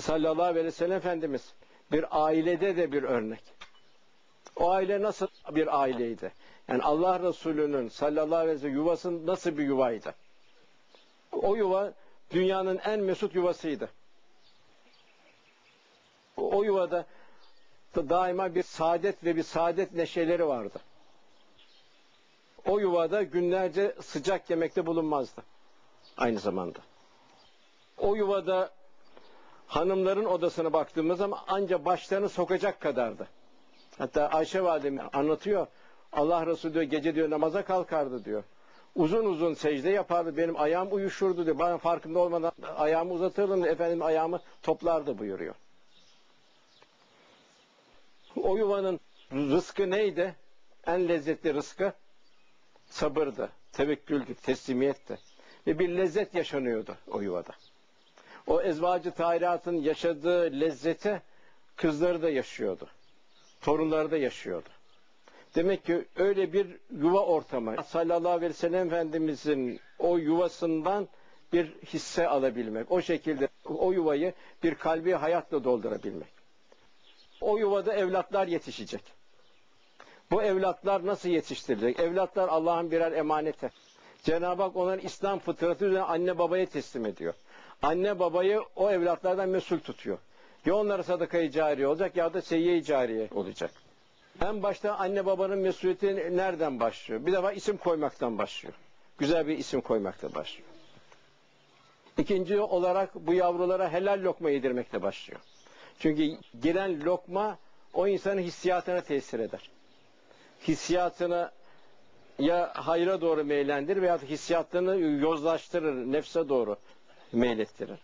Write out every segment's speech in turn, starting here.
sallallahu aleyhi ve sellem Efendimiz bir ailede de bir örnek. O aile nasıl bir aileydi? Yani Allah Resulü'nün sallallahu aleyhi ve sellem yuvası nasıl bir yuvaydı? O yuva dünyanın en mesut yuvasıydı. O yuvada daima bir saadet ve bir saadet neşeleri vardı. O yuvada günlerce sıcak yemekte bulunmazdı. Aynı zamanda. O yuvada hanımların odasına baktığımız zaman anca başlarını sokacak kadardı. Hatta Ayşe validem anlatıyor. Allah Resulü diyor, gece diyor namaza kalkardı diyor. Uzun uzun secde yapardı. Benim ayağım uyuşurdu diyor. Bana farkında olmadan ayağımı uzatırdım. Efendim ayağımı toplardı buyuruyor. O yuvanın rızkı neydi? En lezzetli rızkı sabırdı, tevekküldü, teslimiyetti. Ve bir lezzet yaşanıyordu o yuvada. O ezvacı tahiratın yaşadığı lezzeti kızları da yaşıyordu. Torunları da yaşıyordu. Demek ki öyle bir yuva ortamı. Sallallahu aleyhi ve sellem Efendimizin o yuvasından bir hisse alabilmek. O şekilde o yuvayı bir kalbi hayatla doldurabilmek. O yuvada evlatlar yetişecek. Bu evlatlar nasıl yetiştirilecek? Evlatlar Allah'ın birer emaneti. Cenab-ı Hak onların İslam fıtratı üzerine anne babaya teslim ediyor. Anne babayı o evlatlardan mesul tutuyor. Ya onlara sadaka-i cariye olacak ya da seyye-i cariye olacak. En başta anne babanın mesuliyeti nereden başlıyor? Bir defa isim koymaktan başlıyor. Güzel bir isim koymakta başlıyor. İkinci olarak bu yavrulara helal lokma yedirmekle başlıyor. Çünkü giren lokma o insanın hissiyatına tesir eder. Hissiyatını ya hayra doğru meylendirir veya hissiyatını yozlaştırır, nefse doğru meylettirir.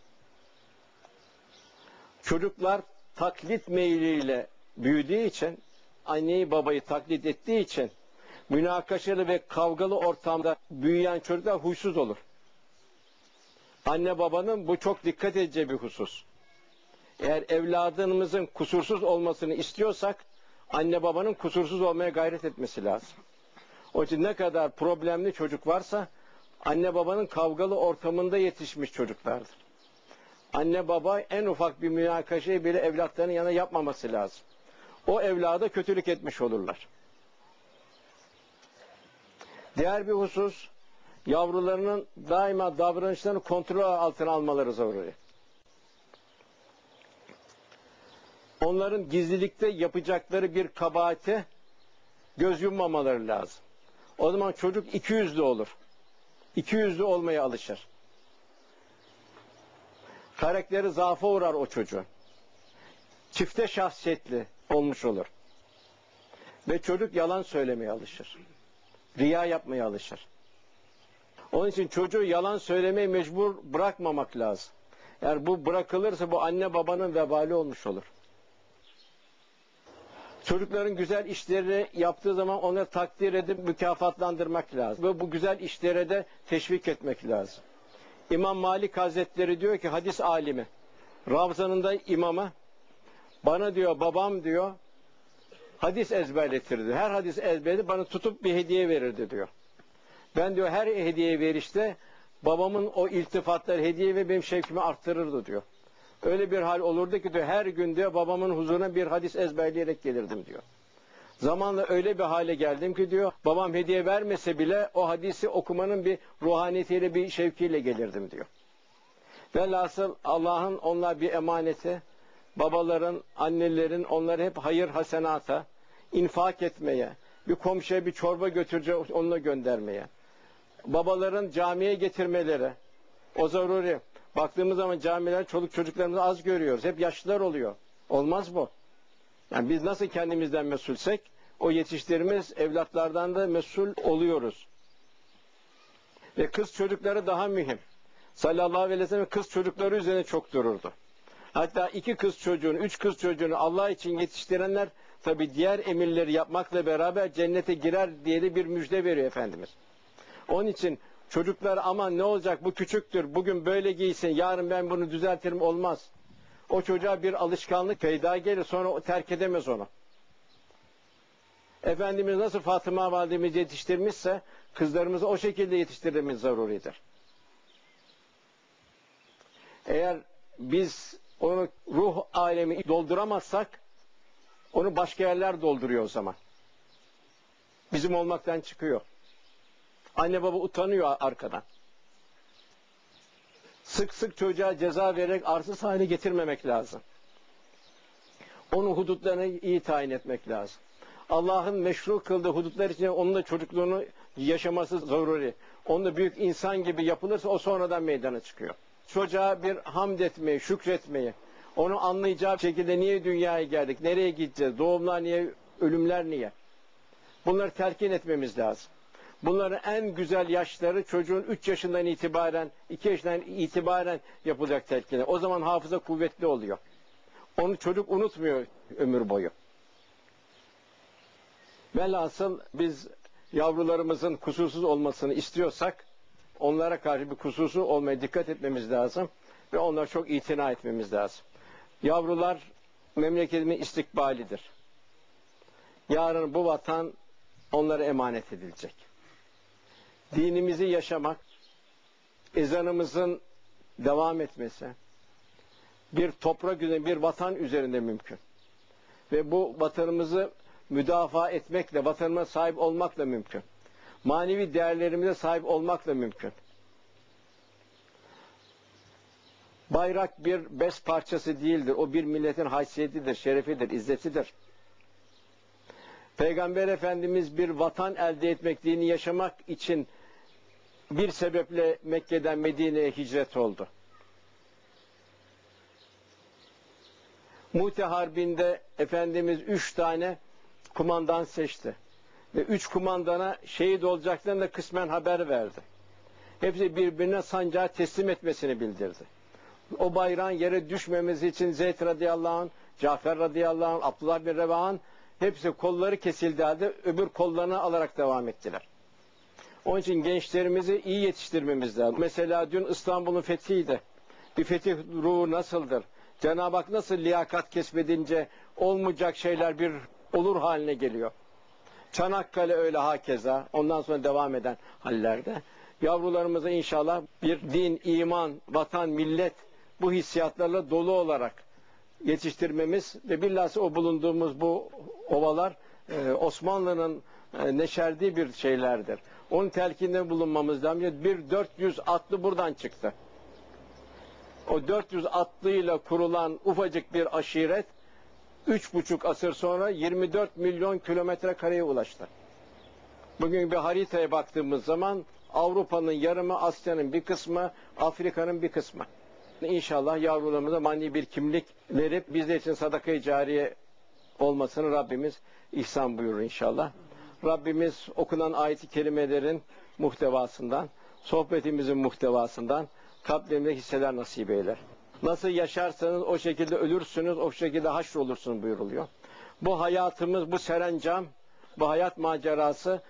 Çocuklar taklit meyliyle büyüdüğü için, anneyi babayı taklit ettiği için münakaşalı ve kavgalı ortamda büyüyen çocuklar huysuz olur. Anne babanın bu çok dikkat edeceği bir husus. Eğer evladımızın kusursuz olmasını istiyorsak anne babanın kusursuz olmaya gayret etmesi lazım. O için ne kadar problemli çocuk varsa anne babanın kavgalı ortamında yetişmiş çocuklardır. Anne baba en ufak bir münakaşayı bile evlatlarının yanına yapmaması lazım. O evlada kötülük etmiş olurlar. Diğer bir husus yavrularının daima davranışlarını kontrol altına almaları zaruri. Onların gizlilikte yapacakları bir kabahate göz yummamaları lazım. O zaman çocuk iki yüzlü olur. İki yüzlü olmaya alışır. Karakteri zaafa uğrar o çocuğun. Çifte şahsiyetli olmuş olur. Ve çocuk yalan söylemeye alışır. Riya yapmaya alışır. Onun için çocuğu yalan söylemeye mecbur bırakmamak lazım. Eğer bu bırakılırsa bu anne babanın vebali olmuş olur. Çocukların güzel işleri yaptığı zaman onları takdir edip mükafatlandırmak lazım. Ve bu güzel işlere de teşvik etmek lazım. İmam Malik Hazretleri diyor ki hadis alimi. Ravzanında imama bana diyor babam diyor hadis ezberletirdi. Her hadis ezberledi bana tutup bir hediye verirdi diyor. Ben diyor her hediye verişte babamın o iltifatları hediye ve benim şevkimi arttırırdı diyor. Öyle bir hal olurdu ki diyor her gün diyor babamın huzuruna bir hadis ezberleyerek gelirdim diyor. Zamanla öyle bir hale geldim ki diyor babam hediye vermese bile o hadisi okumanın bir ruhaniyetiyle bir şevkiyle gelirdim diyor. Velhasıl Allah'ın onlar bir emaneti, babaların, annelerin onları hep hayır hasenata, infak etmeye, bir komşuya bir çorba götürecek onunla göndermeye, babaların camiye getirmeleri, o zaruri. Baktığımız zaman camiler çoluk çocuklarımızı az görüyoruz. Hep yaşlılar oluyor. Olmaz bu. Yani biz nasıl kendimizden mesulsek o yetiştirimiz evlatlardan da mesul oluyoruz. Ve kız çocukları daha mühim. Sallallahu aleyhi ve sellem kız çocukları üzerine çok dururdu. Hatta iki kız çocuğunu, üç kız çocuğunu Allah için yetiştirenler tabi diğer emirleri yapmakla beraber cennete girer diye de bir müjde veriyor Efendimiz. Onun için çocuklar aman ne olacak bu küçüktür, bugün böyle giysin, yarın ben bunu düzeltirim olmaz. O çocuğa bir alışkanlık peyda gelir sonra terk edemez onu. Efendimiz nasıl Fatıma validemizi yetiştirmişse kızlarımızı o şekilde yetiştirmemiz zaruridir. Eğer biz onu ruh alemi dolduramazsak onu başka yerler dolduruyor o zaman. Bizim olmaktan çıkıyor. Anne baba utanıyor arkadan. Sık sık çocuğa ceza vererek arsız hale getirmemek lazım. Onun hudutlarını iyi tayin etmek lazım. Allah'ın meşru kıldığı hudutlar içinde onun da çocukluğunu yaşaması zaruri. Onun da büyük insan gibi yapılırsa o sonradan meydana çıkıyor. Çocuğa bir hamd etmeyi, şükretmeyi, onu anlayacağı şekilde niye dünyaya geldik, nereye gideceğiz, doğumlar niye, ölümler niye? Bunları telkin etmemiz lazım. Bunların en güzel yaşları çocuğun 3 yaşından itibaren, 2 yaşından itibaren yapılacak telkini. O zaman hafıza kuvvetli oluyor. Onu çocuk unutmuyor ömür boyu. Velhasıl biz yavrularımızın kusursuz olmasını istiyorsak onlara karşı bir kusursu olmaya dikkat etmemiz lazım ve onlara çok itina etmemiz lazım. Yavrular memleketimin istikbalidir. Yarın bu vatan onlara emanet edilecek. Dinimizi yaşamak, ezanımızın devam etmesi, bir toprak üzerinde, bir vatan üzerinde mümkün. Ve bu vatanımızı müdafaa etmekle, vatanıma sahip olmakla mümkün. Manevi değerlerimize sahip olmakla mümkün. Bayrak bir bes parçası değildir. O bir milletin haysiyetidir, şerefidir, izzetidir. Peygamber Efendimiz bir vatan elde etmek, dini yaşamak için bir sebeple Mekke'den Medine'ye hicret oldu. Mute Harbi'nde Efendimiz üç tane kumandan seçti. Ve üç kumandana şehit olacaklarını da kısmen haber verdi. Hepsi birbirine sancağı teslim etmesini bildirdi. O bayrağın yere düşmemesi için Zeyd radıyallahu anh, Cafer radıyallahu anh, Abdullah bin Revah'ın hepsi kolları kesildi halde öbür kollarını alarak devam ettiler. Onun için gençlerimizi iyi yetiştirmemiz lazım. Mesela dün İstanbul'un fethiydi. Bir fetih ruhu nasıldır? Cenab-ı Hak nasıl liyakat kesmedince olmayacak şeyler bir olur haline geliyor. Çanakkale öyle hakeza. Ondan sonra devam eden hallerde. Yavrularımıza inşallah bir din, iman, vatan, millet bu hissiyatlarla dolu olarak yetiştirmemiz ve bilhassa o bulunduğumuz bu ovalar e, Osmanlı'nın e, neşerdiği bir şeylerdir. Onun telkinde bulunmamız lazım. Bir 400 atlı buradan çıktı. O 400 atlıyla kurulan ufacık bir aşiret üç buçuk asır sonra 24 milyon kilometre kareye ulaştı. Bugün bir haritaya baktığımız zaman Avrupa'nın yarımı, Asya'nın bir kısmı, Afrika'nın bir kısmı. İnşallah yavrularımıza mani bir kimlik verip bizler için sadaka-i cariye olmasını Rabbimiz ihsan buyurur inşallah. Rabbimiz okunan ayet-i kerimelerin muhtevasından, sohbetimizin muhtevasından kalplerinde hisseler nasip eyler. Nasıl yaşarsanız o şekilde ölürsünüz, o şekilde haşrolursunuz buyuruluyor. Bu hayatımız, bu serencam, bu hayat macerası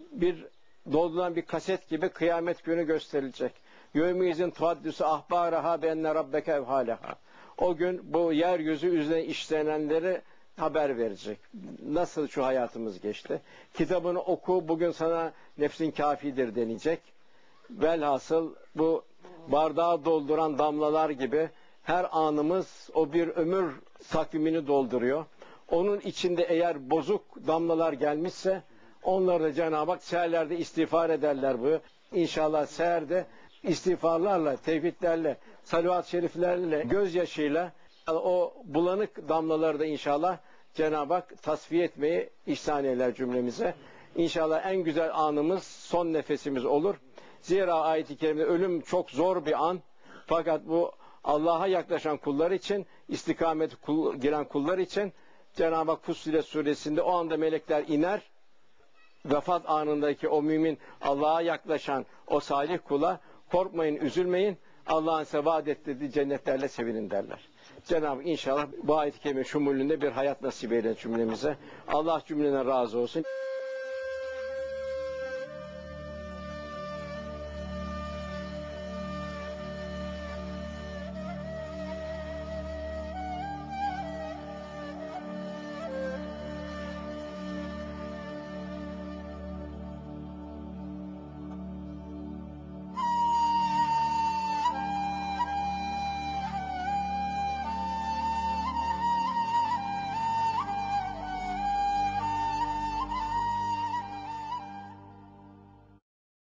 bir dolduran bir kaset gibi kıyamet günü gösterilecek. Yevmizin tuhaddüsü ahbaraha benne rabbeke evhaleha. O gün bu yeryüzü üzerine işlenenleri haber verecek. Nasıl şu hayatımız geçti? Kitabını oku, bugün sana nefsin kafidir denecek. Velhasıl bu bardağı dolduran damlalar gibi her anımız o bir ömür takvimini dolduruyor. Onun içinde eğer bozuk damlalar gelmişse onlar da Cenab-ı Hak seherlerde istiğfar ederler bu. İnşallah seherde istiğfarlarla, tevhidlerle, salavat-ı şeriflerle, gözyaşıyla o bulanık damlaları da inşallah Cenab-ı Hak tasfiye etmeyi ihsan eyler cümlemize. İnşallah en güzel anımız son nefesimiz olur. Zira ayet-i kerimede ölüm çok zor bir an. Fakat bu Allah'a yaklaşan kullar için, istikamet kul, giren kullar için Cenab-ı Hak Fussilet suresinde o anda melekler iner. Vefat anındaki o mümin Allah'a yaklaşan o salih kula korkmayın, üzülmeyin. Allah'ın size vaat ettiği cennetlerle sevinin derler. Cenab-ı inşallah bu ayet-i şumulünde bir hayat nasip eyler cümlemize. Allah cümlene razı olsun.